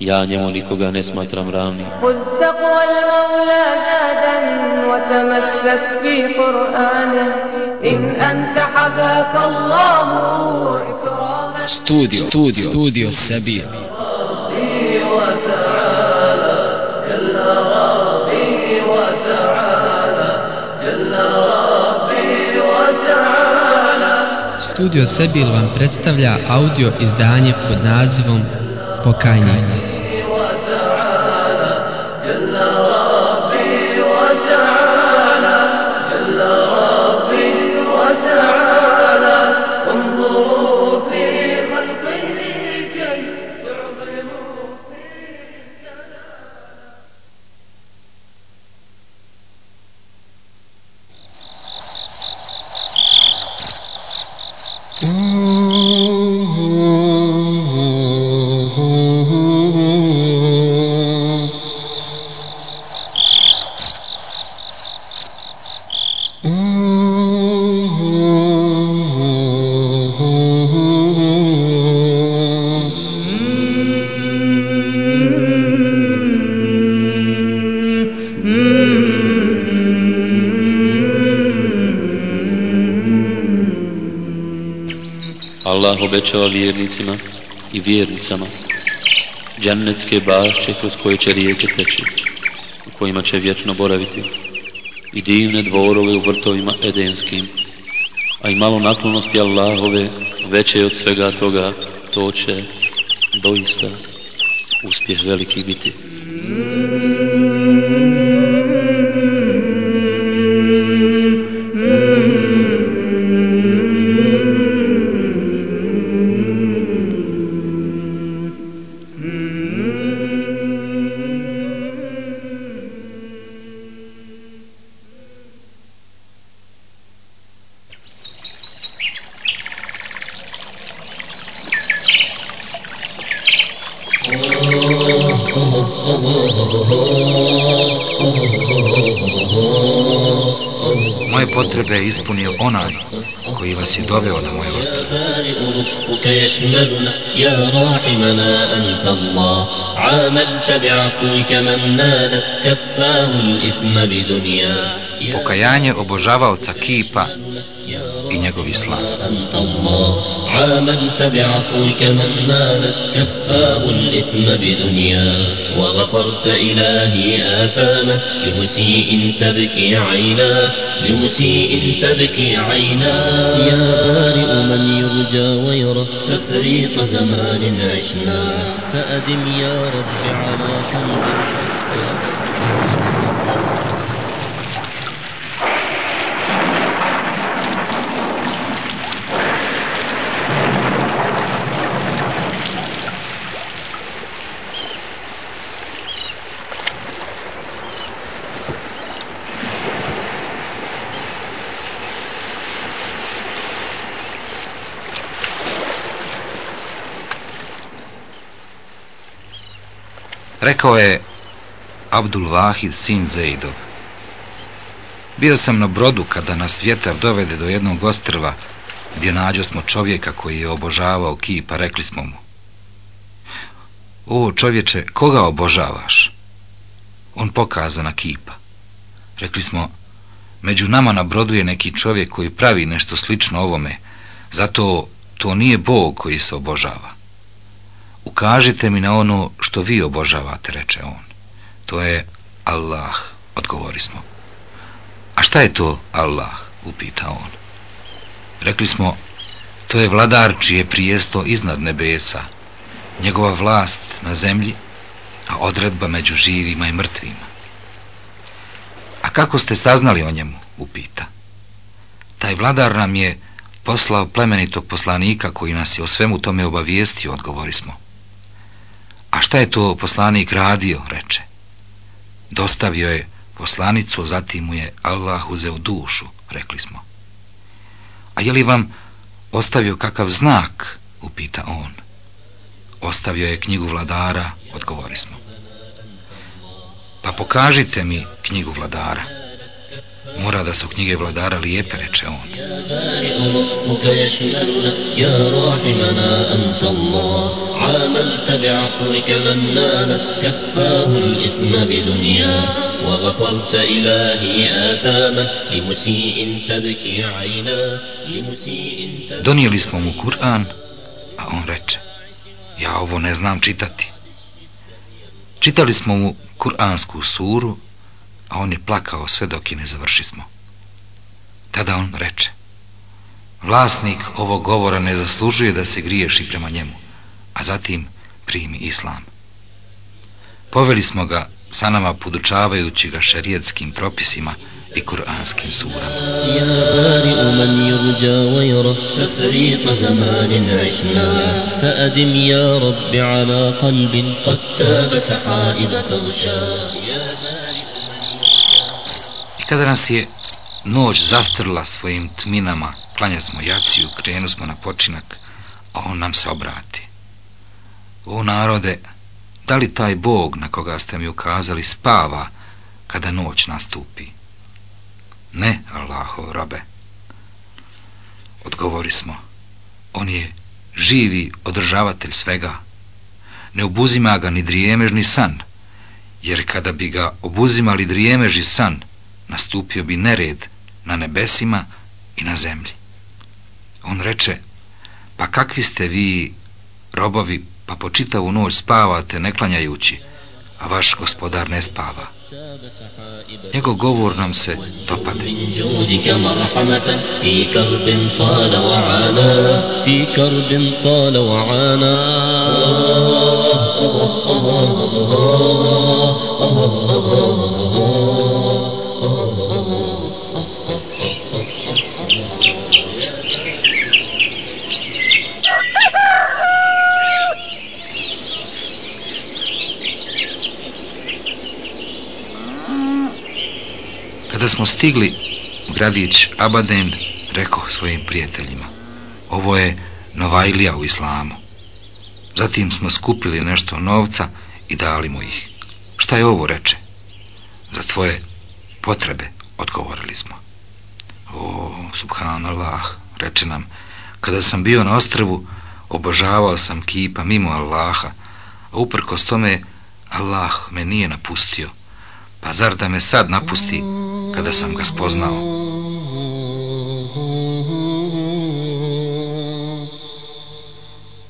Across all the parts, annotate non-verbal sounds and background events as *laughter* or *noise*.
ja njemu nikoga ne smatram ravni. Studio, studio, studio Sabir. Studio Sebil vam predstavlja audio izdanje pod nazivom Pokajnic. Obećava vjernicima i vjernicama džannetske bašće kroz koje će rijeke teći, u kojima će vječno boraviti, i divne dvorove u vrtovima edenskim, a i malo naklonosti Allahove, veće od svega toga, to će doista uspjeh veliki biti. Mm koji vas je doveo na moje ostrvo. بارئ لطفك يشملنا يا راحمنا أنت الله عاملت بعفوك من نال كفاه الإثم بدنيا يا Pokajanje obožavaoca kipa i njegov islam. أنت الله عاملت بعفوك من نالت كفاه الإثم بدنيا وغفرت إلهي آثامه لمسيء تبكي عينا لمسيء تبكي عينا يا بارئ من يرجى ويرى تفريط زمان عشنا فأدم يا رب على قلبي Rekao je Abdul Vahid sin Zeidov. Bio sam na brodu kada nas vjetar dovede do jednog ostrva gdje nađo smo čovjeka koji je obožavao kipa, rekli smo mu. O čovječe, koga obožavaš? On pokaza na kipa. Rekli smo, među nama na brodu je neki čovjek koji pravi nešto slično ovome, zato to nije Bog koji se obožava. Ukažite mi na ono što vi obožavate, reče on. To je Allah, odgovori smo. A šta je to Allah? upita on. Rekli smo, to je vladar čije prijesto iznad nebesa, njegova vlast na zemlji, a odredba među živima i mrtvima. A kako ste saznali o njemu? upita. Taj vladar nam je poslao plemenitog poslanika koji nas je o svemu tome obavijestio, odgovori smo. A šta je to poslanik radio, reče. Dostavio je poslanicu, zatim mu je Allah uzeo dušu, rekli smo. A je li vam ostavio kakav znak, upita on. Ostavio je knjigu vladara, odgovori smo. Pa pokažite mi knjigu vladara. Mora da su knjige vladara lijepe, reče on. Donijeli smo mu Kur'an, a on reče, ja ovo ne znam čitati. Čitali smo mu Kur'ansku suru, a on je plakao sve dok i ne završismo. Tada on reče, vlasnik ovog govora ne zaslužuje da se griješ prema njemu, a zatim primi islam. Poveli smo ga sa nama podučavajući ga šarijetskim propisima i kuranskim surama. Ja bari u man jurđa vajra, tafrita zamanin išna, fa adim ja rabbi ala kalbin, qad besaha ida kavša. Ja bari kada nas je noć zastrla svojim tminama, klanja smo jaciju, krenu smo na počinak, a on nam se obrati. O narode, da li taj Bog na koga ste mi ukazali spava kada noć nastupi? Ne, Allahov robe. Odgovori smo, on je živi održavatelj svega. Ne obuzima ga ni drijemež ni san, jer kada bi ga obuzimali drijemež i san, nastupio bi nered na nebesima i na zemlji. On reče, pa kakvi ste vi, robovi, pa po čitavu noć spavate ne klanjajući, a vaš gospodar ne spava. Njegov govor nam se dopade. من *laughs* smo stigli u gradić Abaden, rekao svojim prijateljima, ovo je Novajlija u islamu. Zatim smo skupili nešto novca i dali mu ih. Šta je ovo, reče? Za tvoje potrebe, odgovorili smo. O, subhanallah, reče nam, kada sam bio na ostrvu, obožavao sam kipa mimo Allaha, a uprkos tome Allah me nije napustio. Pa zar da me sad napusti kada sam ga spoznao?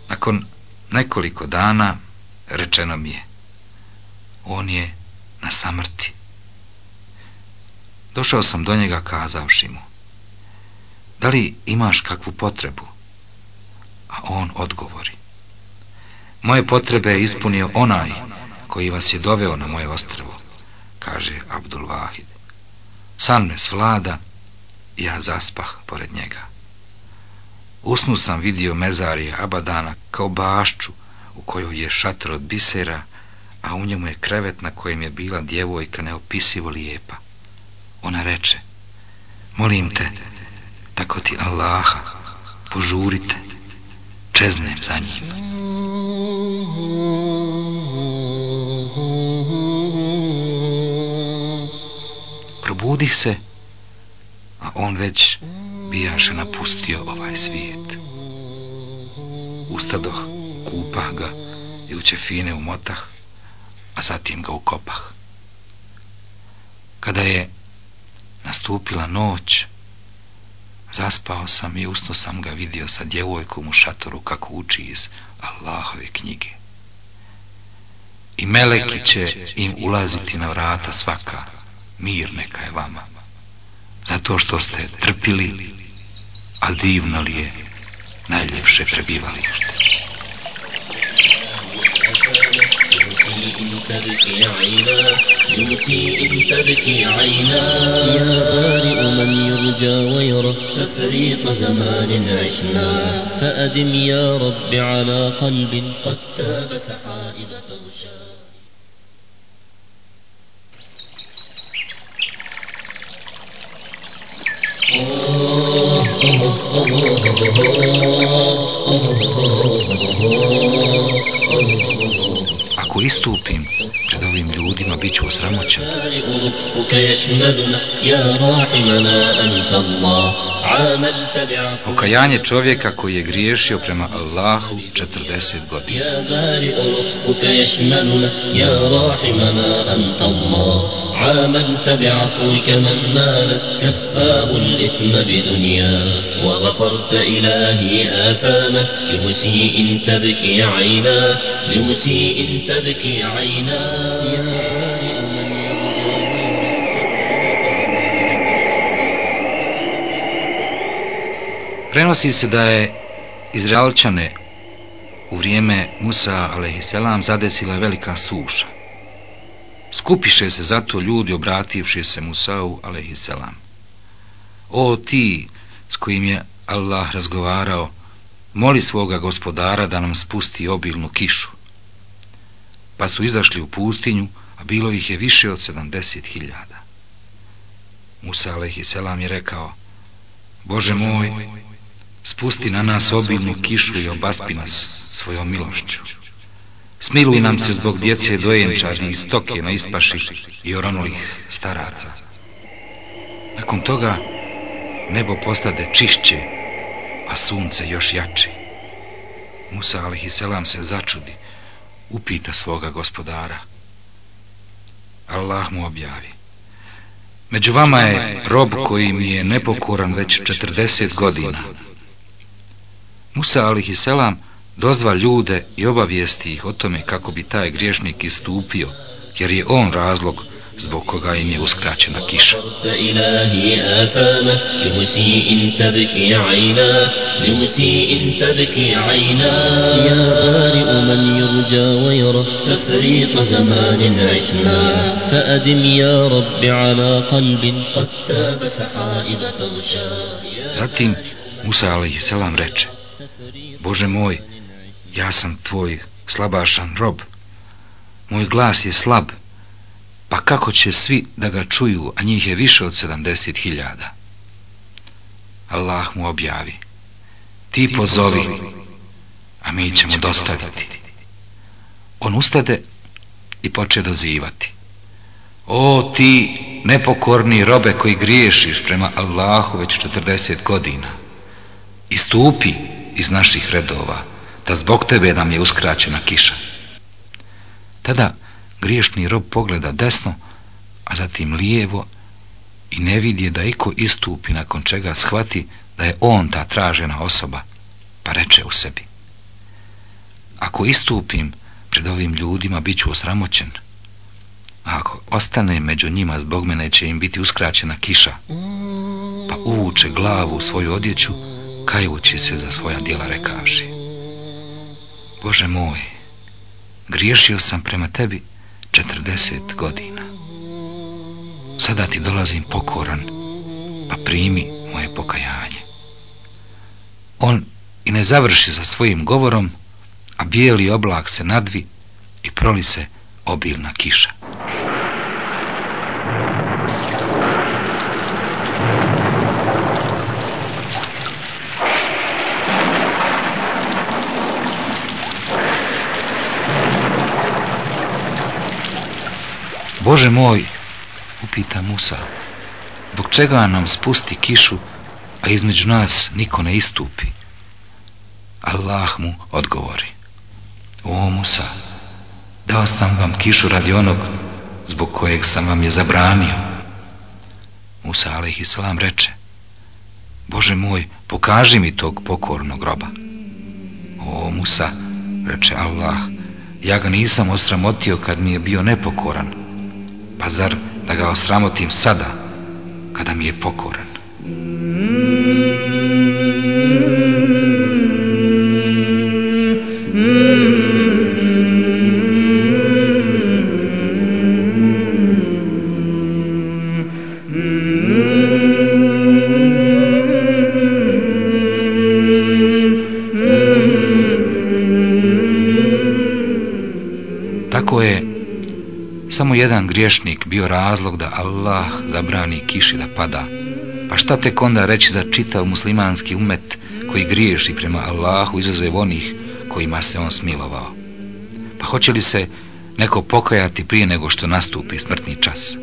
Nakon nekoliko dana rečeno mi je, on je na samrti. Došao sam do njega kazavši mu, da li imaš kakvu potrebu? A on odgovori, moje potrebe je ispunio onaj koji vas je doveo na moje ostrvo, kaže Abdul Vahid. San me svlada, ja zaspah pored njega. Usnu sam vidio mezarije Abadana kao bašču u kojoj je šator od bisera, a u njemu je krevet na kojem je bila djevojka neopisivo lijepa. Ona reče, molim te, tako ti Allaha, požurite, čeznem za njim. *laughs* Probudih se, a on već bijaše napustio ovaj svijet. Ustadoh, kupah ga i u ćefine umotah, a zatim ga ukopah. Kada je nastupila noć, zaspao sam i usno sam ga vidio sa djevojkom u šatoru kako uči iz Allahove knjige. I meleki će im ulaziti na vrata svaka, mir neka je vama. zato što ste trpili, a divno li je najljepše prebivalište. تبكي عينا لمسيء تبكي عينا يا بارئ من يرجى ويرى تفريط زمان عشنا فأدم يا رب على قلب قد تاب سحائب Oh, Ako istupim pred ovim ljudima, bit ću osramoćen. لطفك يشملنا يا راحمنا أنت الله عاملت بعفوك Pokajanje čovjeka koji je griješio prema Allahu 40 godina. يا بارئ لطفك يشملنا يا راحمنا أنت الله عاملت بعفوك من نال كفاه الإثم بدنيا وغفرت إلهي آثاما لمسيء تبكي عينا لمسيء تبكي عينا يا بارئ من Prenosi se da je Izraelčane u vrijeme Musa a.s. zadesila velika suša. Skupiše se zato ljudi obrativši se Musau a.s. O ti s kojim je Allah razgovarao, moli svoga gospodara da nam spusti obilnu kišu. Pa su izašli u pustinju, a bilo ih je više od sedamdeset hiljada. Musa a.s. je rekao, Bože moj, spusti na nas obilnu kišu i obaspi nas svojom milošću. Smiluj nam se zbog djece dojenčadi i stoke na ispaši i oronulih staraca. Nakon toga nebo postade čišće, a sunce još jače. Musa alaihisselam se začudi, upita svoga gospodara. Allah mu objavi. Među vama je rob koji mi je nepokoran već 40 godina. Musa alaihisselam dozva ljude i obavijesti ih o tome kako bi taj griješnik istupio, jer je on razlog zbog koga im je uskraćena kiša. غفرت إلهي آثاما لمسيء تبكي عينا لمسيء تبكي عينا يا بارئ من يرجى ويرى تفريط زمان عشنا فأدم يا رب على قلب قد تاب سحائب تغشى Zatim Musa alaihisselam reče, Bože moj, ja sam tvoj slabašan rob. Moj glas je slab, pa kako će svi da ga čuju, a njih je više od sedamdeset hiljada? Allah mu objavi, ti pozovi, a mi ćemo dostaviti. On ustade i poče dozivati. O ti nepokorni robe koji griješiš prema Allahu već 40 godina, istupi iz naših redova, da zbog tebe nam je uskraćena kiša. Tada griješni rob pogleda desno, a zatim lijevo i ne vidje da iko istupi nakon čega shvati da je on ta tražena osoba, pa reče u sebi. Ako istupim pred ovim ljudima, bit ću osramoćen. A ako ostane među njima, zbog mene će im biti uskraćena kiša. Pa uvuče glavu u svoju odjeću, kajući se za svoja djela rekavši. Bože moj, griješio sam prema tebi 40 godina. Sada ti dolazim pokoran, pa primi moje pokajanje. On i ne završi sa svojim govorom, a bijeli oblak se nadvi i proli se obilna kiša. Bože moj, upita Musa, zbog čega nam spusti kišu, a između nas niko ne istupi? Allah mu odgovori. O Musa, dao sam vam kišu radi onog zbog kojeg sam vam je zabranio. Musa a.s. reče, Bože moj, pokaži mi tog pokornog groba. O Musa, reče Allah, ja ga nisam osramotio kad mi je bio nepokoran, pa zar da ga osramotim sada, kada mi je pokoran. Mm. Samo jedan griješnik bio razlog da Allah zabrani kiši da pada. Pa šta tek onda reći za čitav muslimanski umet koji griješi prema Allahu izuzev onih kojima se on smilovao? Pa hoće li se neko pokajati prije nego što nastupi smrtni čas?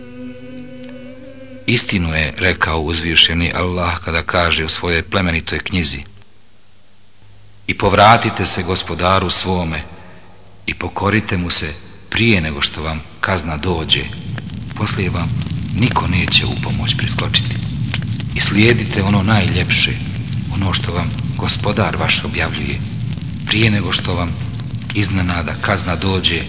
Istinu je rekao uzvišeni Allah kada kaže u svojoj plemenitoj knjizi I povratite se gospodaru svome i pokorite mu se prije nego što vam kazna dođe, poslije vam niko neće u pomoć priskočiti. I slijedite ono najljepše, ono što vam gospodar vaš objavljuje, prije nego što vam iznenada kazna dođe,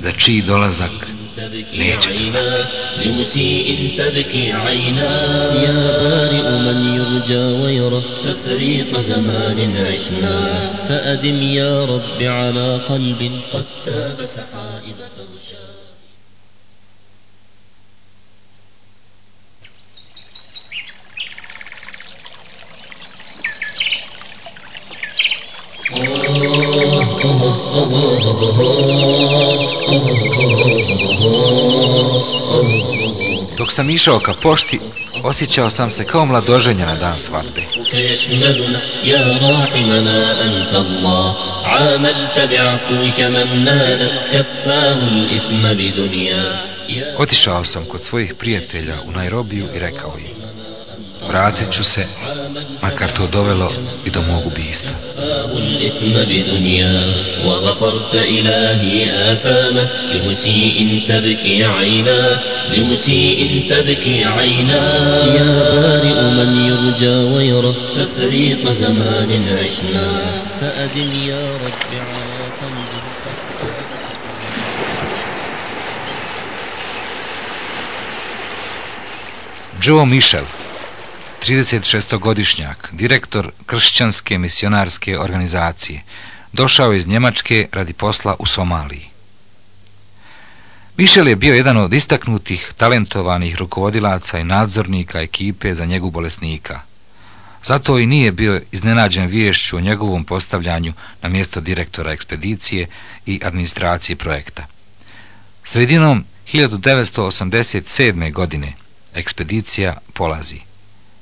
za čiji dolazak تبكي عينا لمسيء تبكي عينا يا بارئ من يرجى ويرى تفريق زمان عشنا فأدم يا رب على قلب قد تاب سحائب فوشا Oh, oh, oh, oh, oh, oh, oh, oh, oh, oh, oh, oh, oh, Dok sam išao ka pošti, osjećao sam se kao mladoženja na dan svatbe. Otišao sam kod svojih prijatelja u Nairobiju i rekao im, vratit ću se, makar to dovelo i do mog ubijstva. وغفرت إلهي آثامه لمسيء تبكي عينا لمسيء تبكي عينا. يا بارئ من يرجى ويره تفريط زمان عشنا. فأدم يا رب على قلبي Joe Michel, 36-godišnjak, direktor kršćanske misionarske organizacije, došao iz Njemačke radi posla u Somaliji. Mišel je bio jedan od istaknutih, talentovanih rukovodilaca i nadzornika ekipe za njegu bolesnika. Zato i nije bio iznenađen viješću o njegovom postavljanju na mjesto direktora ekspedicije i administracije projekta. Sredinom 1987. godine ekspedicija polazi.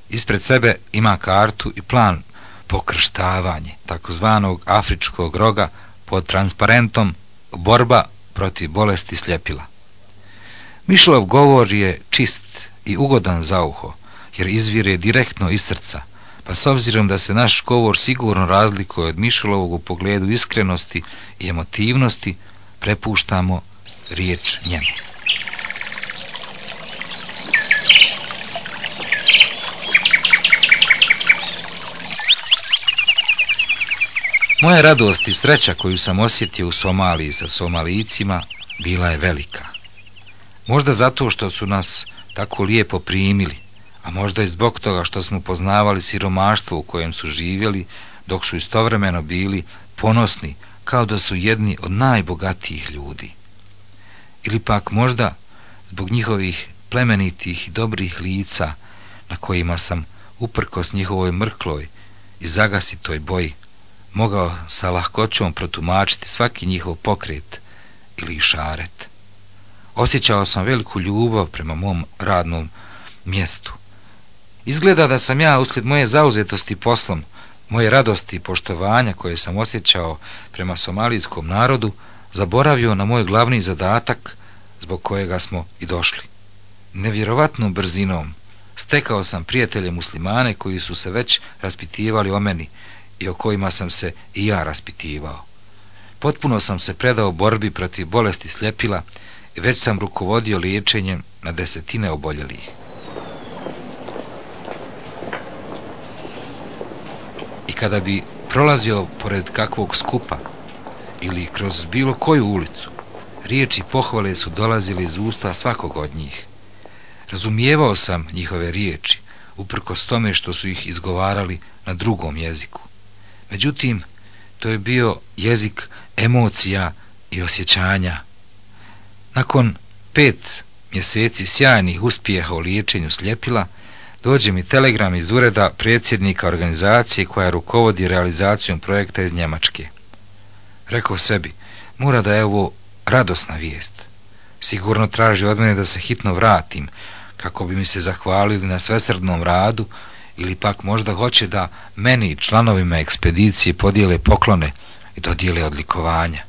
Ispred sebe ima kartu i plan pokrštavanje takozvanog afričkog roga pod transparentom borba protiv bolesti sljepila. Mišlov govor je čist i ugodan za uho, jer izvire direktno iz srca, pa s obzirom da se naš govor sigurno razlikuje od Mišlovog u pogledu iskrenosti i emotivnosti, prepuštamo riječ njemu. Moja radost i sreća koju sam osjetio u Somaliji sa Somalijcima bila je velika. Možda zato što su nas tako lijepo primili, a možda i zbog toga što smo poznavali siromaštvo u kojem su živjeli, dok su istovremeno bili ponosni kao da su jedni od najbogatijih ljudi. Ili pak možda zbog njihovih plemenitih i dobrih lica na kojima sam uprkos njihovoj mrkloj i zagasitoj boji mogao sa lahkoćom protumačiti svaki njihov pokret ili šaret. Osjećao sam veliku ljubav prema mom radnom mjestu. Izgleda da sam ja uslijed moje zauzetosti poslom, moje radosti i poštovanja koje sam osjećao prema somalijskom narodu, zaboravio na moj glavni zadatak zbog kojega smo i došli. Nevjerovatnom brzinom stekao sam prijatelje muslimane koji su se već raspitivali o meni i o kojima sam se i ja raspitivao. Potpuno sam se predao borbi protiv bolesti sljepila i već sam rukovodio liječenjem na desetine oboljelih. I kada bi prolazio pored kakvog skupa ili kroz bilo koju ulicu, riječi pohvale su dolazili iz usta svakog od njih. Razumijevao sam njihove riječi, uprkos tome što su ih izgovarali na drugom jeziku. Međutim, to je bio jezik emocija i osjećanja. Nakon pet mjeseci sjajnih uspjeha u liječenju sljepila, dođe mi telegram iz ureda predsjednika organizacije koja rukovodi realizacijom projekta iz Njemačke. Rekao sebi, mora da je ovo radosna vijest. Sigurno traži od mene da se hitno vratim, kako bi mi se zahvalili na svesrdnom radu, ili pak možda hoće da meni i članovima ekspedicije podijele poklone i dodijele odlikovanja.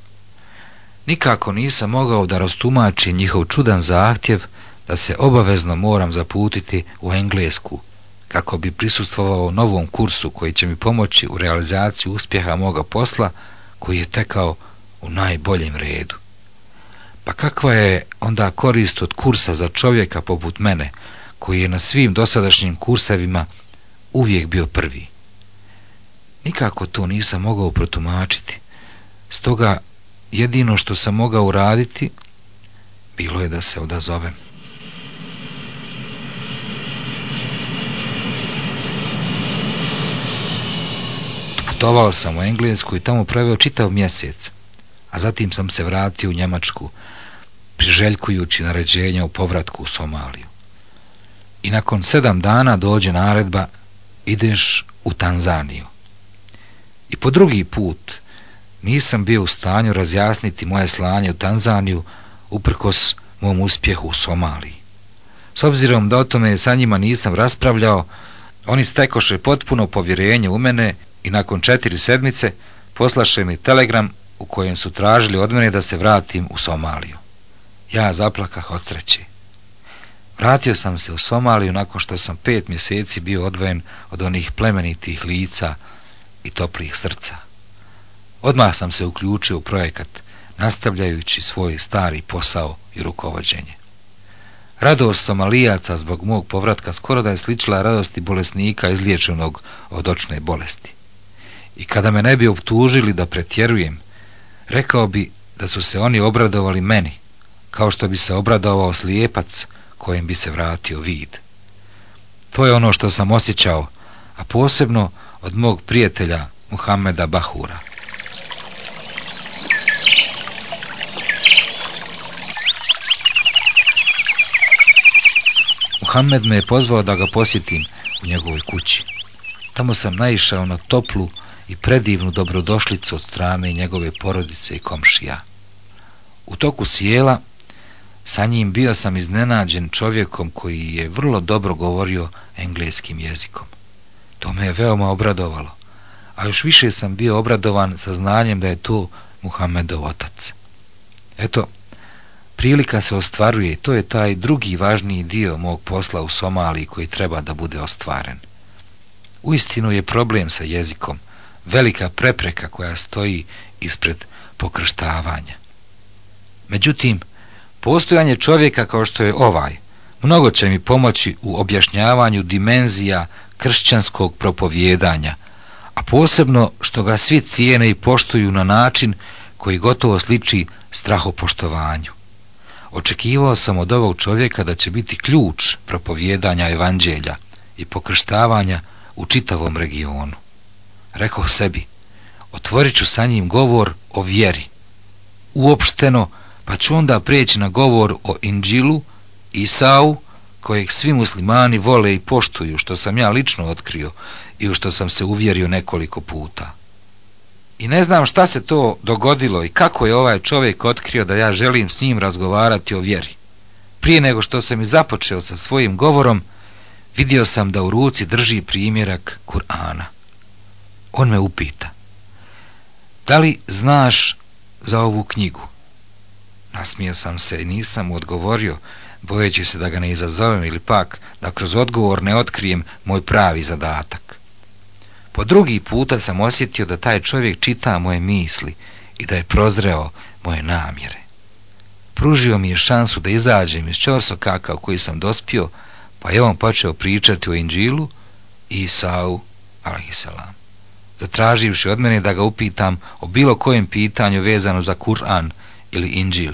Nikako nisam mogao da rastumači njihov čudan zahtjev da se obavezno moram zaputiti u Englesku, kako bi prisustvovao novom kursu koji će mi pomoći u realizaciji uspjeha moga posla, koji je tekao u najboljem redu. Pa kakva je onda korist od kursa za čovjeka poput mene, koji je na svim dosadašnjim kursevima uvijek bio prvi? Nikako to nisam mogao protumačiti. Stoga jedino što sam mogao uraditi bilo je da se odazovem. Putovao sam u Englesku i tamo proveo čitav mjesec, a zatim sam se vratio u Njemačku, priželjkujući naređenja u povratku u Somaliju. I nakon sedam dana dođe naredba, ideš u Tanzaniju. I po drugi put nisam bio u stanju razjasniti moje slanje u Tanzaniju uprkos mom uspjehu u Somaliji. S obzirom da o tome sa njima nisam raspravljao, oni stekoše potpuno povjerenje u mene i nakon četiri sedmice poslaše mi telegram u kojem su tražili od mene da se vratim u Somaliju. Ja zaplakah od sreće. Vratio sam se u Somaliju nakon što sam pet mjeseci bio odvojen od onih plemenitih lica i toplih srca. Odmah sam se uključio u projekat, nastavljajući svoj stari posao i rukovođenje. Radost somalijaca zbog mog povratka skoro da je sličila radosti bolesnika izliječenog od očne bolesti. I kada me ne bi optužili da pretjerujem, rekao bi da su se oni obradovali meni, kao što bi se obradovao slijepac kojem bi se vratio vid. To je ono što sam osjećao, a posebno od mog prijatelja Muhameda Bahura. Muhammed me je pozvao da ga posjetim u njegovoj kući. Tamo sam naišao na toplu i predivnu dobrodošlicu od strane njegove porodice i komšija. U toku sjela sa njim bio sam iznenađen čovjekom koji je vrlo dobro govorio engleskim jezikom. To me je veoma obradovalo, a još više sam bio obradovan sa znanjem da je to Muhammedov otac. Eto, prilika se ostvaruje, to je taj drugi važniji dio mog posla u Somaliji koji treba da bude ostvaren. Uistinu je problem sa jezikom, velika prepreka koja stoji ispred pokrštavanja. Međutim, postojanje čovjeka kao što je ovaj, mnogo će mi pomoći u objašnjavanju dimenzija kršćanskog propovjedanja, a posebno što ga svi cijene i poštuju na način koji gotovo sliči strahopoštovanju. Očekivao sam od ovog čovjeka da će biti ključ propovjedanja evanđelja i pokrštavanja u čitavom regionu. Rekao sebi, otvorit ću sa njim govor o vjeri. Uopšteno, pa ću onda prijeći na govor o Inđilu, Isau, kojeg svi muslimani vole i poštuju, što sam ja lično otkrio i u što sam se uvjerio nekoliko puta. I ne znam šta se to dogodilo i kako je ovaj čovjek otkrio da ja želim s njim razgovarati o vjeri. Prije nego što sam i započeo sa svojim govorom, vidio sam da u ruci drži primjerak Kur'ana. On me upita, da li znaš za ovu knjigu? Nasmio sam se i nisam mu odgovorio, bojeći se da ga ne izazovem ili pak da kroz odgovor ne otkrijem moj pravi zadatak. Po drugi puta sam osjetio da taj čovjek čita moje misli i da je prozreo moje namjere. Pružio mi je šansu da izađem iz čorsokaka u koji sam dospio, pa je on počeo pričati o Inđilu i Isau, alaihissalam. Zatraživši od mene da ga upitam o bilo kojem pitanju vezano za Kur'an ili Inđil,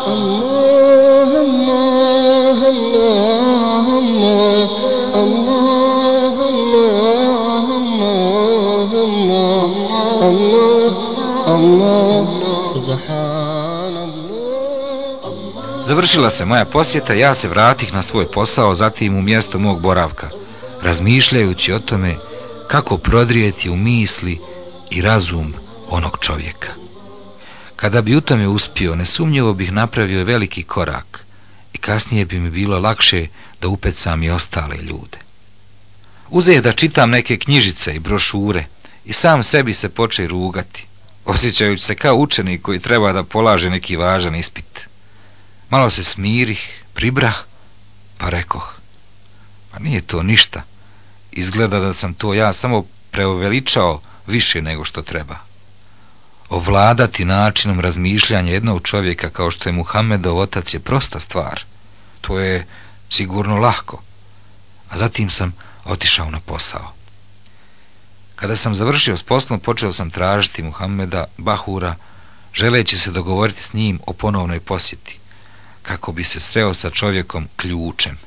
Završila se moja posjeta, ja se vratih na svoj posao, zatim u mjesto mog boravka, razmišljajući o tome kako prodrijeti u misli i razum onog čovjeka. Kada bi u tome uspio, nesumnjivo bih napravio veliki korak i kasnije bi mi bilo lakše da upecam i ostale ljude. Uze da čitam neke knjižice i brošure i sam sebi se poče rugati, osjećajući se kao učenik koji treba da polaže neki važan ispit. Malo se smirih, pribrah, pa rekoh, pa nije to ništa. Izgleda da sam to ja samo preuveličao više nego što treba ovladati načinom razmišljanja jednog čovjeka kao što je Muhammedov otac je prosta stvar. To je sigurno lahko. A zatim sam otišao na posao. Kada sam završio s poslom, počeo sam tražiti Muhammeda Bahura, želeći se dogovoriti s njim o ponovnoj posjeti, kako bi se sreo sa čovjekom ključem.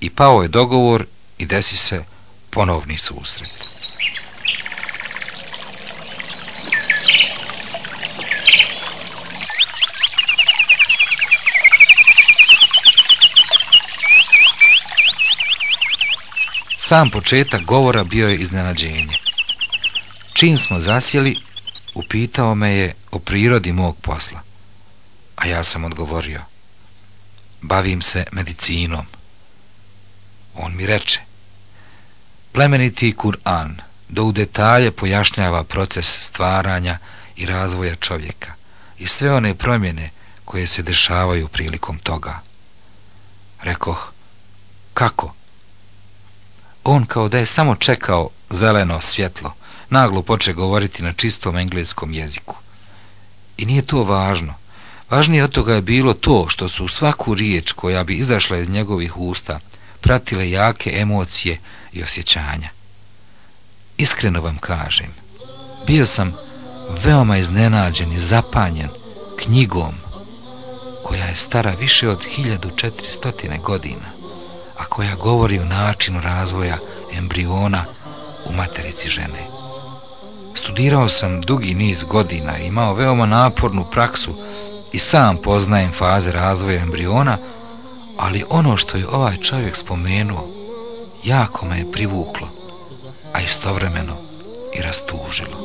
I pao je dogovor i desi se ponovni susret. Sam početak govora bio je iznenađenje. Čim smo zasjeli, upitao me je o prirodi mog posla. A ja sam odgovorio. Bavim se medicinom. On mi reče. Plemeniti Kur'an do u detalje pojašnjava proces stvaranja i razvoja čovjeka i sve one promjene koje se dešavaju prilikom toga. Rekoh, kako? On kao da je samo čekao zeleno svjetlo, naglo poče govoriti na čistom engleskom jeziku. I nije to važno. Važnije od toga je bilo to što su svaku riječ koja bi izašla iz njegovih usta pratile jake emocije i osjećanja. Iskreno vam kažem, bio sam veoma iznenađen i zapanjen knjigom koja je stara više od 1400 godina a koja govori o načinu razvoja embriona u materici žene. Studirao sam dugi niz godina i imao veoma napornu praksu i sam poznajem faze razvoja embriona, ali ono što je ovaj čovjek spomenuo jako me je privuklo, a istovremeno i rastužilo.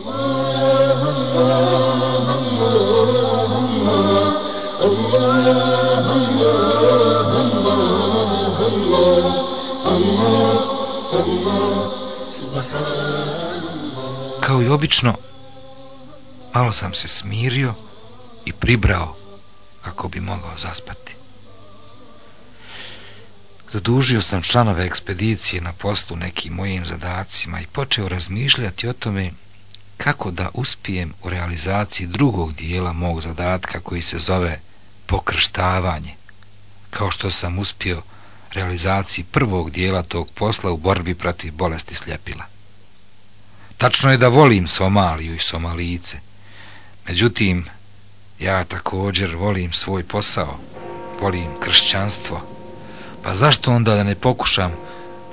Kao i obično, malo sam se smirio i pribrao kako bi mogao zaspati. Zadužio sam članove ekspedicije na poslu nekim mojim zadacima i počeo razmišljati o tome kako da uspijem u realizaciji drugog dijela mog zadatka koji se zove pokrštavanje, kao što sam uspio realizaciji prvog dijela tog posla u borbi protiv bolesti sljepila. Tačno je da volim Somaliju i Somalice, međutim, ja također volim svoj posao, volim kršćanstvo, pa zašto onda da ne pokušam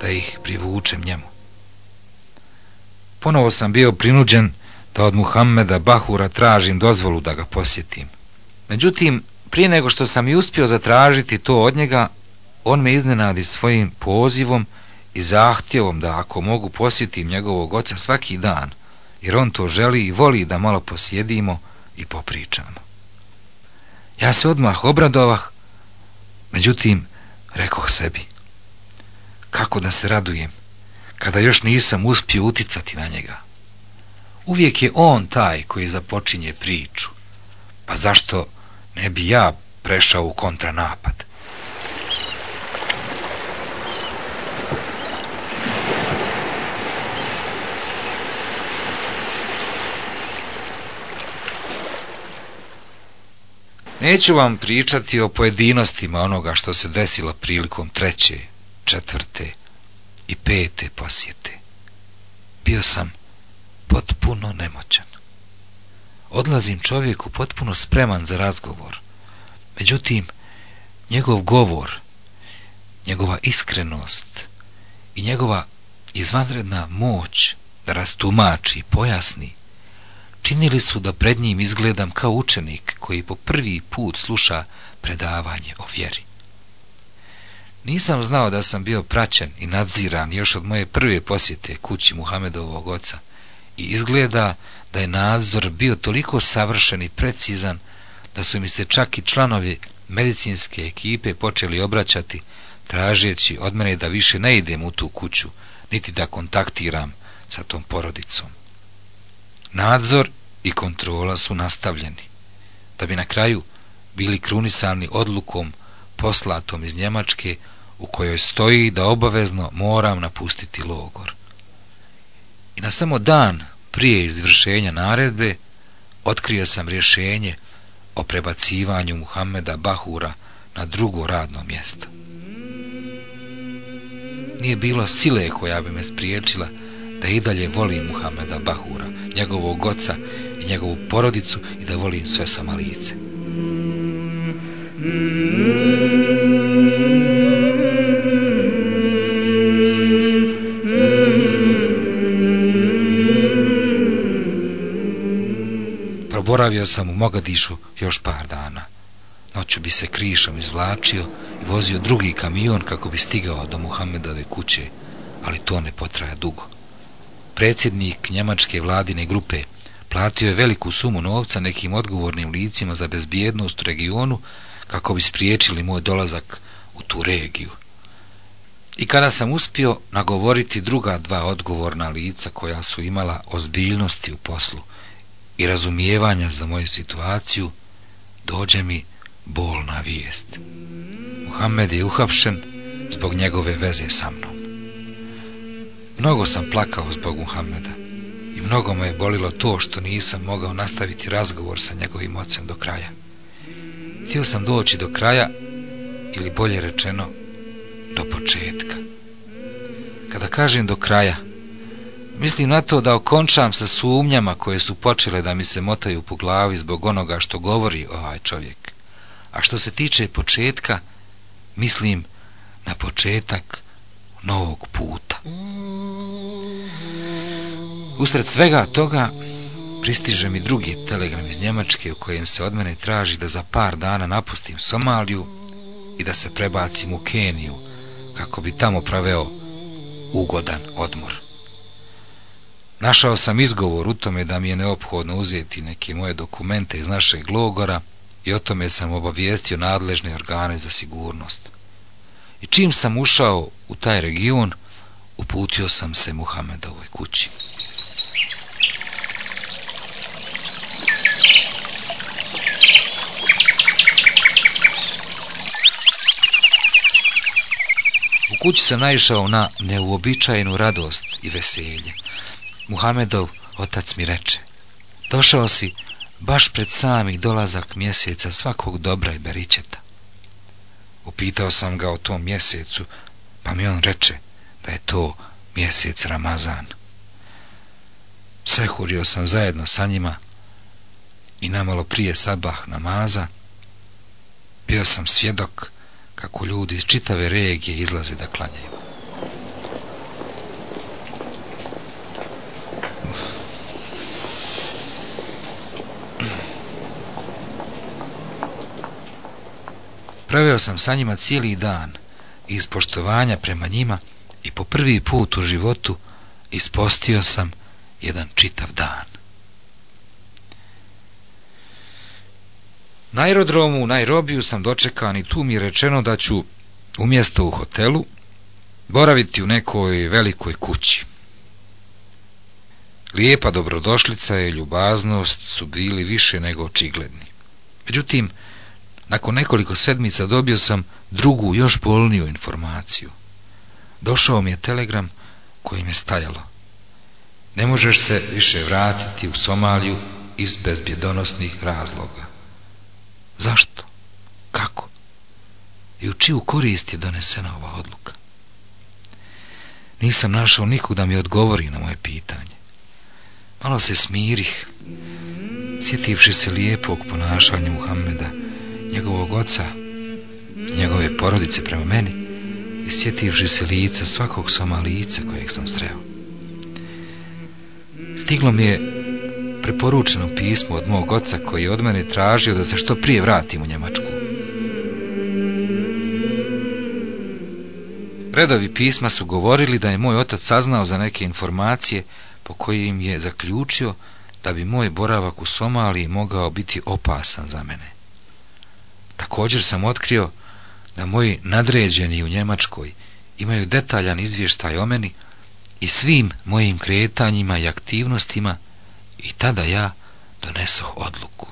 da ih privučem njemu? Ponovo sam bio prinuđen da od Muhammeda Bahura tražim dozvolu da ga posjetim. Međutim, prije nego što sam i uspio zatražiti to od njega, on me iznenadi svojim pozivom i zahtjevom da ako mogu posjetim njegovog oca svaki dan, jer on to želi i voli da malo posjedimo i popričamo. Ja se odmah obradovah, međutim, rekoh sebi, kako da se radujem, kada još nisam uspio uticati na njega. Uvijek je on taj koji započinje priču, pa zašto ne bi ja prešao u kontranapad? Neću vam pričati o pojedinostima onoga što se desilo prilikom treće, četvrte i pete posjete. Bio sam potpuno nemoćan. Odlazim čovjeku potpuno spreman za razgovor. Međutim, njegov govor, njegova iskrenost i njegova izvanredna moć da rastumači i pojasni, činili su da pred njim izgledam kao učenik koji po prvi put sluša predavanje o vjeri. Nisam znao da sam bio praćen i nadziran još od moje prve posjete kući Muhamedovog oca i izgleda da je nadzor bio toliko savršen i precizan da su mi se čak i članovi medicinske ekipe počeli obraćati tražeći od mene da više ne idem u tu kuću niti da kontaktiram sa tom porodicom. Nadzor i kontrola su nastavljeni, da bi na kraju bili krunisani odlukom poslatom iz Njemačke u kojoj stoji da obavezno moram napustiti logor. I na samo dan prije izvršenja naredbe otkrio sam rješenje o prebacivanju Muhammeda Bahura na drugo radno mjesto. Nije bilo sile koja bi me spriječila da i dalje volim Muhameda Bahura, njegovog oca i njegovu porodicu i da volim sve Somalice. Proboravio sam u Mogadišu još par dana. Noću bi se krišom izvlačio i vozio drugi kamion kako bi stigao do Muhammedove kuće, ali to ne potraja dugo predsjednik njemačke vladine grupe platio je veliku sumu novca nekim odgovornim licima za bezbjednost u regionu kako bi spriječili moj dolazak u tu regiju. I kada sam uspio nagovoriti druga dva odgovorna lica koja su imala ozbiljnosti u poslu i razumijevanja za moju situaciju, dođe mi bolna vijest. Muhammed je uhapšen zbog njegove veze sa mnom. Mnogo sam plakao zbog Muhammeda i mnogo me je bolilo to što nisam mogao nastaviti razgovor sa njegovim ocem do kraja. Htio sam doći do kraja, ili bolje rečeno, do početka. Kada kažem do kraja, mislim na to da okončam sa sumnjama koje su počele da mi se motaju po glavi zbog onoga što govori ovaj čovjek. A što se tiče početka, mislim na početak novog puta. Usred svega toga pristiže mi drugi telegram iz Njemačke u kojem se od mene traži da za par dana napustim Somaliju i da se prebacim u Keniju kako bi tamo praveo ugodan odmor. Našao sam izgovor u tome da mi je neophodno uzeti neke moje dokumente iz našeg logora i o tome sam obavijestio nadležne organe za sigurnost. I čim sam ušao u taj region, uputio sam se Muhamedovoj kući. U kući sam naišao na neuobičajenu radost i veselje. Muhamedov otac mi reče, došao si baš pred sami dolazak mjeseca svakog dobra i beričeta. Upitao sam ga o tom mjesecu, pa mi on reče da je to mjesec Ramazan. Sehurio sam zajedno sa njima i namalo prije sabah namaza bio sam svjedok kako ljudi iz čitave regije izlaze da klanjaju. Proveo sam sa njima cijeli dan iz poštovanja prema njima i po prvi put u životu ispostio sam jedan čitav dan. Na aerodromu u Nairobiju sam dočekan i tu mi je rečeno da ću umjesto u hotelu boraviti u nekoj velikoj kući. Lijepa dobrodošlica i ljubaznost su bili više nego očigledni. Međutim, nakon nekoliko sedmica dobio sam drugu, još bolniju informaciju. Došao mi je telegram kojim je stajalo. Ne možeš se više vratiti u Somaliju iz bezbjedonosnih razloga. Zašto? Kako? I u čiju korist je donesena ova odluka? Nisam našao nikog da mi odgovori na moje pitanje. Malo se smirih, sjetivši se lijepog ponašanja Muhammeda, njegovog oca, njegove porodice prema meni, i sjetivši se lica svakog soma lica kojeg sam sreo. Stiglo mi je preporučeno pismo od mog oca koji je od mene tražio da se što prije vratim u Njemačku. Redovi pisma su govorili da je moj otac saznao za neke informacije po kojim je zaključio da bi moj boravak u Somaliji mogao biti opasan za mene. Također sam otkrio da moji nadređeni u Njemačkoj imaju detaljan izvještaj o meni i svim mojim kretanjima i aktivnostima i tada ja donesoh odluku.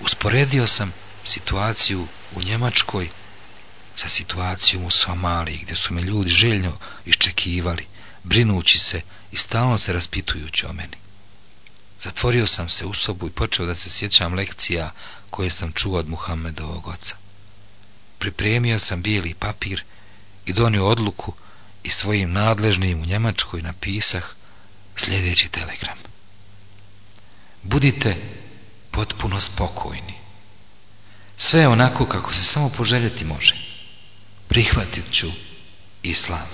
Usporedio sam situaciju u Njemačkoj sa situacijom u Somaliji, gdje su me ljudi željno iščekivali, brinući se i stalno se raspitujući o meni. Zatvorio sam se u sobu i počeo da se sjećam lekcija koje sam čuo od Muhammedovog oca. Pripremio sam bijeli papir i donio odluku i svojim nadležnim u Njemačkoj napisah sljedeći telegram. Budite potpuno spokojni. Sve je onako kako se samo poželjeti može. Prihvatit ću islam.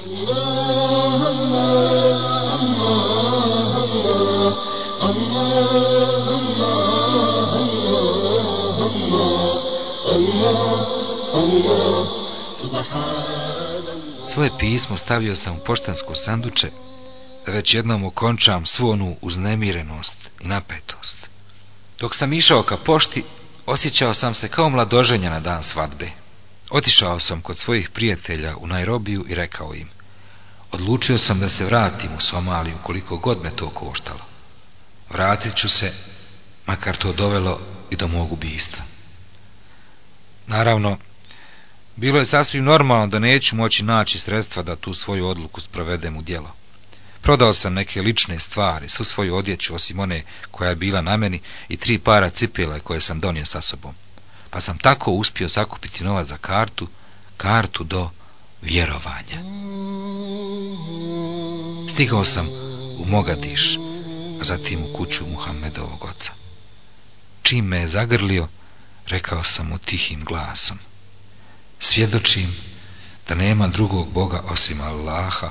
Svoje pismo stavio sam u poštansko sanduče da već jednom okončam svu onu uznemirenost i napetost. Dok sam išao ka pošti, osjećao sam se kao mladoženja na dan svadbe. Otišao sam kod svojih prijatelja u Nairobiju i rekao im, odlučio sam da se vratim u Somaliju koliko god me to koštalo. Vratit ću se, makar to dovelo i do mog ubijstva. Naravno, bilo je sasvim normalno da neću moći naći sredstva da tu svoju odluku sprovedem u djelo. Prodao sam neke lične stvari, svu svoju odjeću osim one koja je bila na meni i tri para cipela koje sam donio sa sobom. Pa sam tako uspio zakupiti novac za kartu, kartu do vjerovanja. Stigao sam u Mogadiš, a zatim u kuću Muhammedovog oca. Čim me je zagrlio, rekao sam mu tihim glasom. Svjedočim da nema drugog Boga osim Allaha.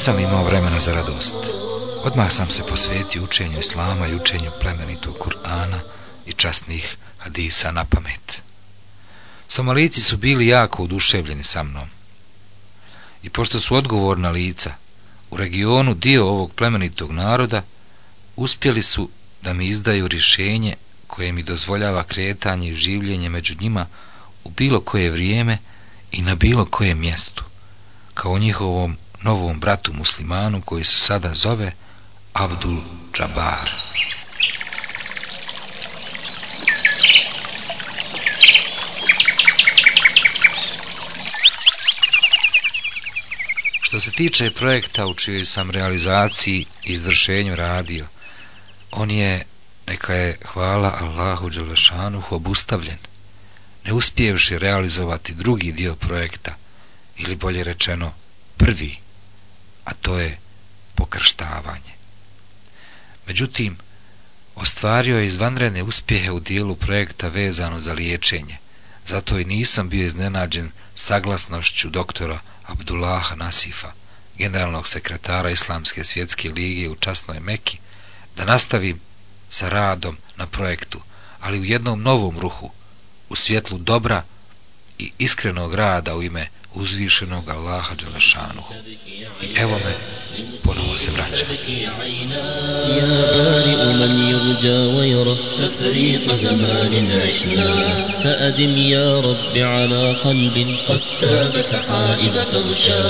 Nisam imao vremena za radost. Odmah sam se posvetio učenju Islama i učenju plemenitog Kur'ana i častnih hadisa na pamet. Somalici su bili jako oduševljeni sa mnom. I pošto su odgovorna lica u regionu dio ovog plemenitog naroda, uspjeli su da mi izdaju rješenje koje mi dozvoljava kretanje i življenje među njima u bilo koje vrijeme i na bilo koje mjestu, kao njihovom novom bratu muslimanu koji se sada zove Abdul Jabbar. Što se tiče projekta u čijoj sam realizaciji i izvršenju radio, on je, neka je hvala Allahu Đelešanuhu, obustavljen, ne uspjevši realizovati drugi dio projekta, ili bolje rečeno, prvi, a to je pokrštavanje. Međutim, ostvario je izvanredne uspjehe u dijelu projekta vezano za liječenje, zato i nisam bio iznenađen saglasnošću doktora Abdullaha Nasifa, generalnog sekretara Islamske svjetske ligije u časnoj Meki, da nastavim sa radom na projektu, ali u jednom novom ruhu, u svjetlu dobra i iskrenog rada u ime uzvišenog Allaha Đelešanuhu. I evo me, ponovo se vraća. يا بارئ من يرجى ويرى تفريط زمان عشنا فأدم يا رب على قلب قد تاب سحائب تغشى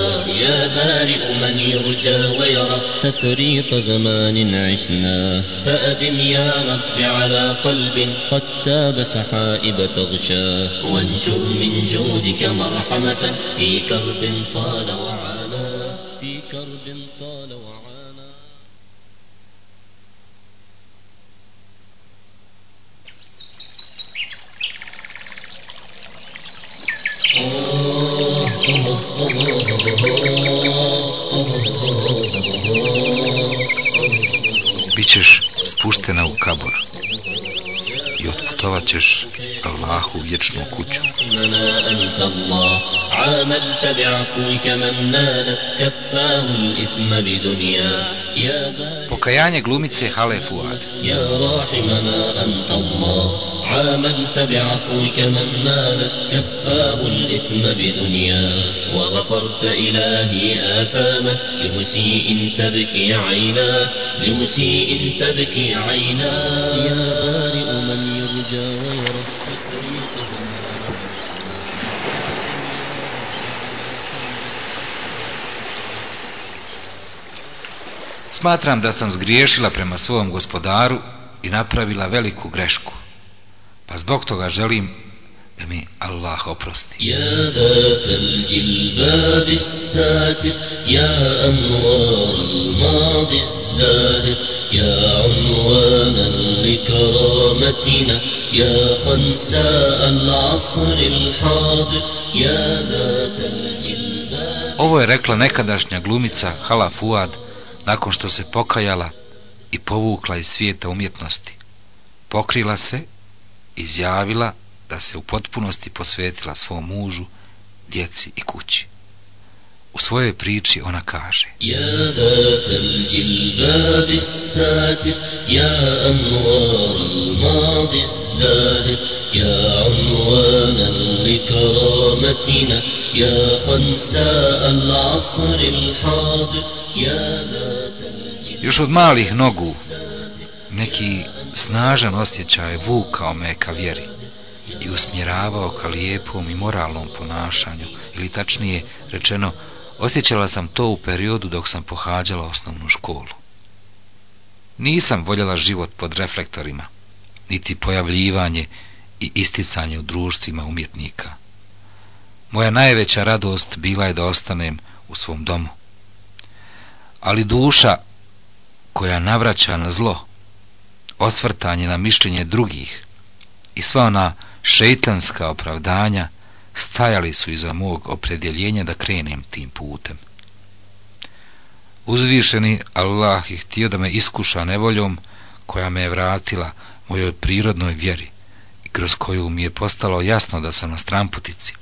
يا بارئ من يرجى ويرى تفريط زمان عشنا فأدم يا رب على قلب قد تاب سحائب تغشى وانشر من جودك مرحمة في كرب طال وعانى في كرب طال وعانى Bićeš spuštena u kabor i otputovat ćeš Allahu vječnu kuću. Pokajanje glumice Hale Fuad. عامل بعفوك من نالت كفاه الإثم بدنيا. وغفرت إلهي آثامه لمسيء تبكي عينا. لمسيء تبكي عينا. يا بارئ من يرجى ويرى تفريط زمان Smatram da sam zgriješila prema svom gospodaru i napravila veliku grešku. Pa zbog toga želim da mi Allah oprosti. Ja zatal jilbab satir, ja anwar al-madi zahir, ja unwan al-likramatina, ja khansa al-asr al-hadir, ja zatal Ovo je rekla nekadašnja glumica Hala Fuad nakon što se pokajala i povukla iz svijeta umjetnosti. Pokrila se, izjavila da se u potpunosti posvetila svom mužu, djeci i kući. U svojoj priči ona kaže يا ذات الجلباب الساتر يا أنوار الماضي الزاهر يا عنوانا لكرامتنا يا خنساء العصر الحاضر يا ذات الجلباب Još od malih nogu neki snažan osjećaj vukao me ka vjeri i usmjeravao ka lijepom i moralnom ponašanju, ili tačnije rečeno, osjećala sam to u periodu dok sam pohađala osnovnu školu. Nisam voljela život pod reflektorima, niti pojavljivanje i isticanje u društvima umjetnika. Moja najveća radost bila je da ostanem u svom domu. Ali duša koja navraća na zlo, osvrtanje na mišljenje drugih i sva ona šeitanska opravdanja stajali su iza mog opredjeljenja da krenem tim putem. Uzvišeni Allah je htio da me iskuša nevoljom koja me je vratila mojoj prirodnoj vjeri i kroz koju mi je postalo jasno da sam na stramputici,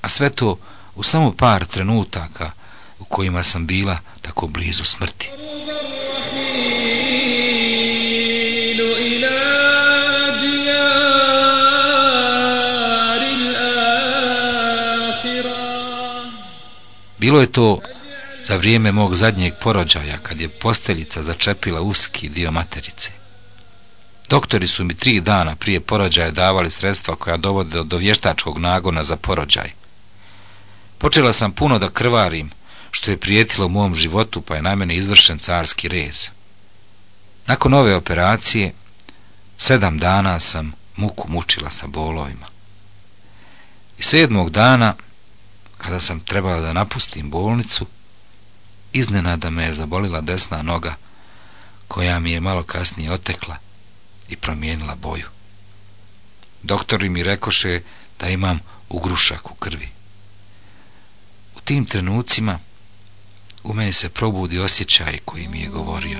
a sve to u samo par trenutaka u kojima sam bila tako blizu smrti. Bilo je to za vrijeme mog zadnjeg porođaja, kad je posteljica začepila uski dio materice. Doktori su mi tri dana prije porođaja davali sredstva koja dovode do vještačkog nagona za porođaj. Počela sam puno da krvarim, što je prijetilo u mom životu, pa je na mene izvršen carski rez. Nakon ove operacije, sedam dana sam muku mučila sa bolovima. I sedmog dana, kada sam trebala da napustim bolnicu, iznenada me je zabolila desna noga, koja mi je malo kasnije otekla i promijenila boju. Doktori mi rekoše da imam ugrušak u krvi. U tim trenucima u meni se probudi osjećaj koji mi je govorio.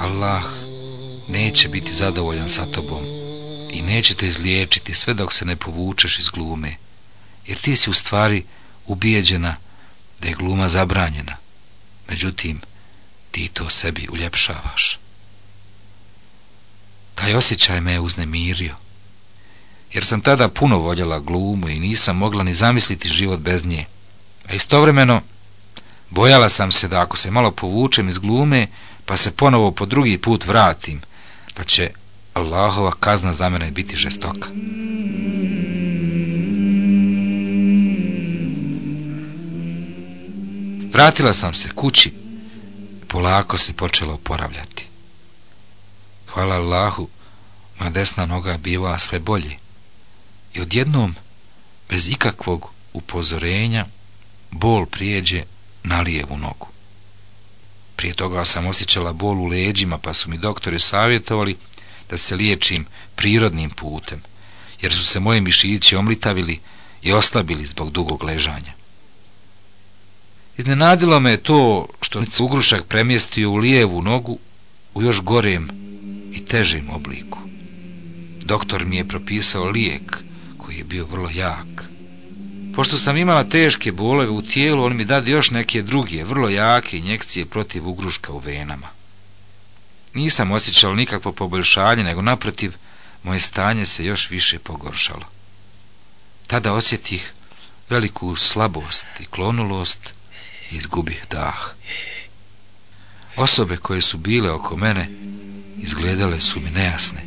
Allah neće biti zadovoljan sa tobom i neće te izliječiti sve dok se ne povučeš iz glume, jer ti si u stvari ubijeđena da je gluma zabranjena. Međutim, ti to sebi uljepšavaš. Taj osjećaj me je uznemirio, jer sam tada puno voljela glumu i nisam mogla ni zamisliti život bez nje. A istovremeno, bojala sam se da ako se malo povučem iz glume, pa se ponovo po drugi put vratim, da će Allahova kazna za mene biti žestoka. Vratila sam se kući, polako se počela oporavljati. Hvala Allahu, moja desna noga bivala sve bolje. I odjednom, bez ikakvog upozorenja, bol prijeđe na lijevu nogu. Prije toga sam osjećala bol u leđima, pa su mi doktori savjetovali da se liječim prirodnim putem, jer su se moje mišići omlitavili i oslabili zbog dugog ležanja. Iznenadilo me to što se ugrušak premjestio u lijevu nogu u još gorem i težem obliku. Doktor mi je propisao lijek koji je bio vrlo jak. Pošto sam imala teške bolove u tijelu, on mi dade još neke druge, vrlo jake injekcije protiv ugruška u venama. Nisam osjećala nikakvo poboljšanje, nego naprotiv, moje stanje se još više pogoršalo. Tada osjetih veliku slabost i klonulost izgubih dah. Osobe koje su bile oko mene izgledale su mi nejasne.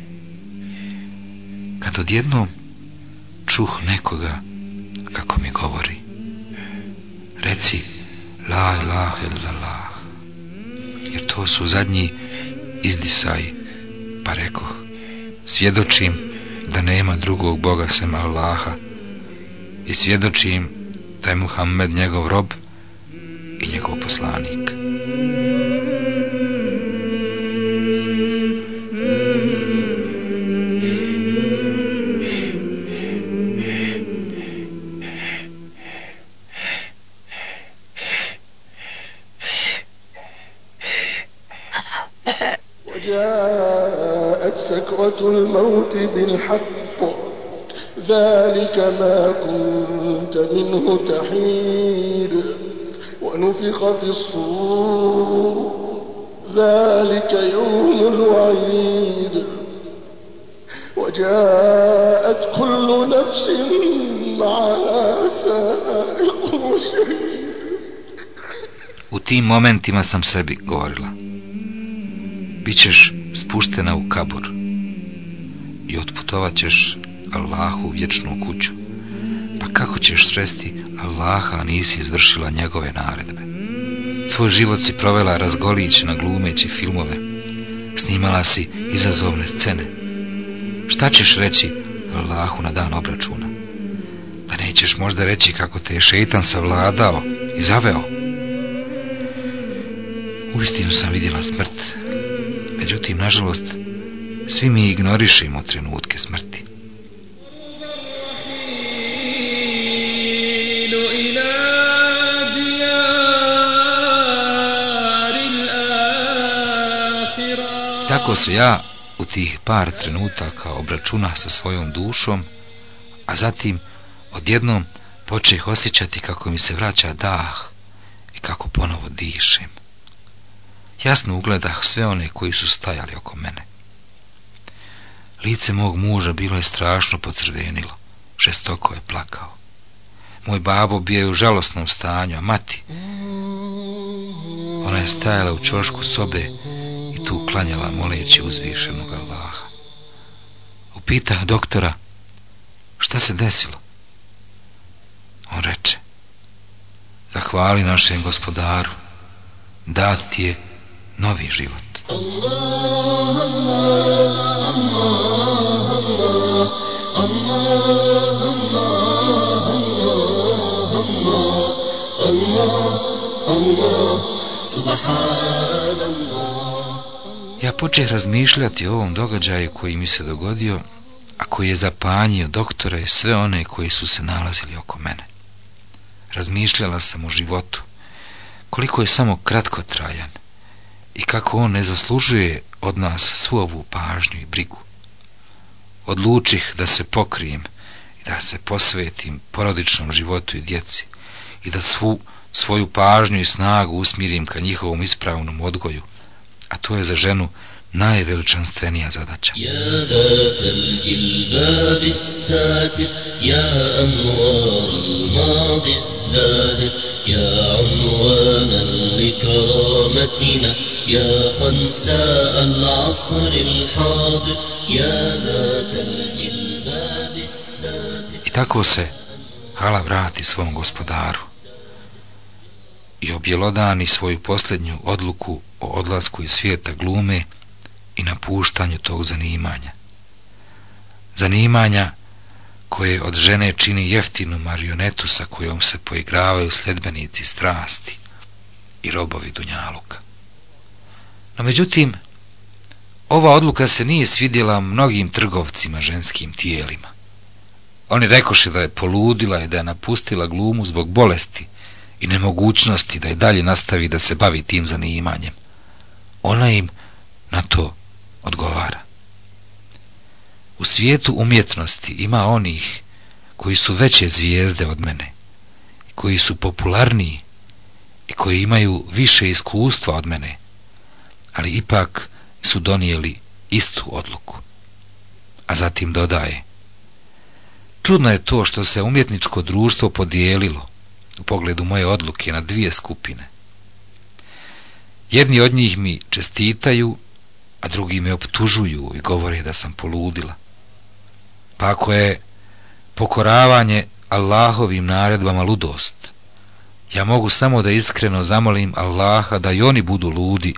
Kad odjednom čuh nekoga kako mi govori. Reci la ilaha illallah. Jer to su zadnji izdisaj. Pa rekoh, svjedočim da nema drugog Boga sem Allaha i svjedočim da je Muhammed njegov rob i njegov poslanik. وجاءت سكرة الموت بالحق ذلك ما كنت منه تحيد ونفخ في الصور ذلك يوم الوعيد وجاءت كل نفس معها سائق وشهيد U tim momentima sam sebi govorila. Bićeš spuštena u kabor i otputovat ćeš Allahu u vječnu kuću. Pa kako ćeš sresti Allaha, nisi izvršila njegove naredbe? Svoj život si provela razgolić glumeći filmove. Snimala si izazovne scene. Šta ćeš reći Allahu na dan obračuna? Da nećeš možda reći kako te je šeitan savladao i zaveo? Uistinu sam vidjela smrt. Međutim, nažalost, svi mi ignorišemo trenutke smrti. Tako se ja u tih par trenutaka obračuna sa svojom dušom, a zatim odjednom počeh osjećati kako mi se vraća dah i kako ponovo dišem. Jasno ugledah sve one koji su stajali oko mene. Lice mog muža bilo je strašno pocrvenilo, žestoko je plakao. Moj babo bio je u žalosnom stanju, a mati... Ona je stajala u čošku sobe tu klanjala moleći uzvišenog Allaha. Upita doktora, šta se desilo? On reče, zahvali našem gospodaru, dat ti je novi život. Ja počeh razmišljati o ovom događaju koji mi se dogodio, a koji je zapanjio doktora i sve one koji su se nalazili oko mene. Razmišljala sam o životu, koliko je samo kratko trajan i kako on ne zaslužuje od nas svu ovu pažnju i brigu. Odlučih da se pokrijem i da se posvetim porodičnom životu i djeci i da svu svoju pažnju i snagu usmirim ka njihovom ispravnom odgoju, a to je za ženu najveličanstvenija zadaća. Ja zatal džilbabi satir, ja anwar al-madi zahir, ja unwana ja khansa al-asr al-hadir, ja zatal džilbabi satir. I tako se Hala vrati svom gospodaru i objelodani svoju posljednju odluku o odlasku iz svijeta glume i napuštanju tog zanimanja. Zanimanja koje od žene čini jeftinu marionetu sa kojom se poigravaju sljedbenici strasti i robovi Dunjaluka. No međutim, ova odluka se nije svidjela mnogim trgovcima ženskim tijelima. Oni rekoše da je poludila i da je napustila glumu zbog bolesti i nemogućnosti da i dalje nastavi da se bavi tim zanimanjem. Ona im na to odgovara. U svijetu umjetnosti ima onih koji su veće zvijezde od mene, koji su popularniji i koji imaju više iskustva od mene, ali ipak su donijeli istu odluku. A zatim dodaje, čudno je to što se umjetničko društvo podijelilo u pogledu moje odluke na dvije skupine. Jedni od njih mi čestitaju, a drugi me optužuju i govore da sam poludila. Pa ako je pokoravanje Allahovim naredbama ludost, ja mogu samo da iskreno zamolim Allaha da i oni budu ludi,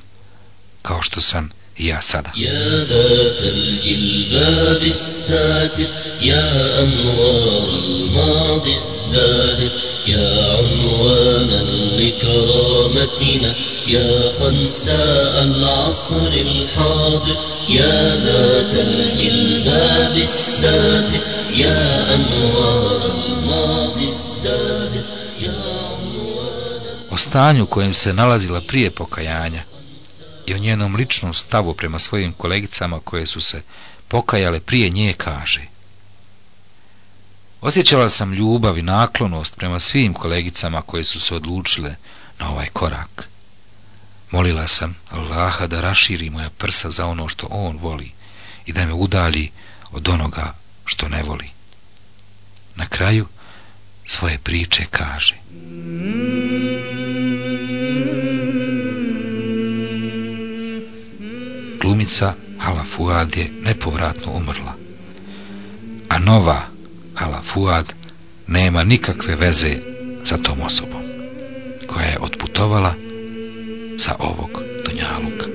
kao što sam i ja sada. يا ذات الجلباب الساتر يا أنوار الماضي الزادر يا عنوانا لكرامتنا يا خنساء العصر الحاضر يا ذات الجلباب الساتر يا أنوار الماضي O stanju kojem se nalazila prije pokajanja, i o njenom ličnom stavu prema svojim kolegicama koje su se pokajale prije nje kaže Osjećala sam ljubav i naklonost prema svim kolegicama koje su se odlučile na ovaj korak. Molila sam Allaha da raširi moja prsa za ono što On voli i da me udalji od onoga što ne voli. Na kraju svoje priče kaže. Mm. Glumica Hala Fuad je nepovratno umrla, a nova Hala Fuad nema nikakve veze sa tom osobom koja je otputovala sa ovog Dunjaluka.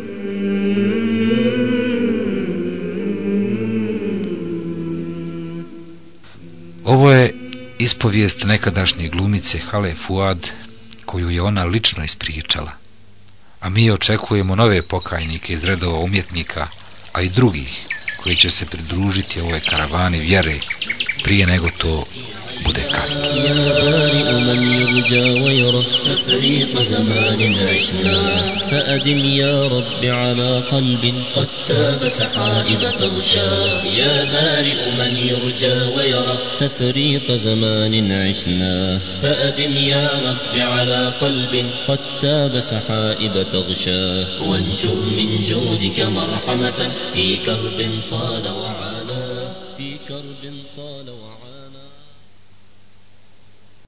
Ovo je ispovijest nekadašnje glumice Hale Fuad koju je ona lično ispričala. A mi očekujemo nove pokajnike iz redova umjetnika, a i drugih koji će se pridružiti ovoj karavani vjere prije nego to kasno. يا بارئ من يرجى ويرى تفريط زمان عشنا فأدم يا رب على قلب قد تاب سحائب تغشى يا بارئ من يرجى ويرى تفريط زمان عشنا فأدم يا رب على قلب قد تاب سحائب تغشى وانشر من جودك مرحمة في كرب طال وعاد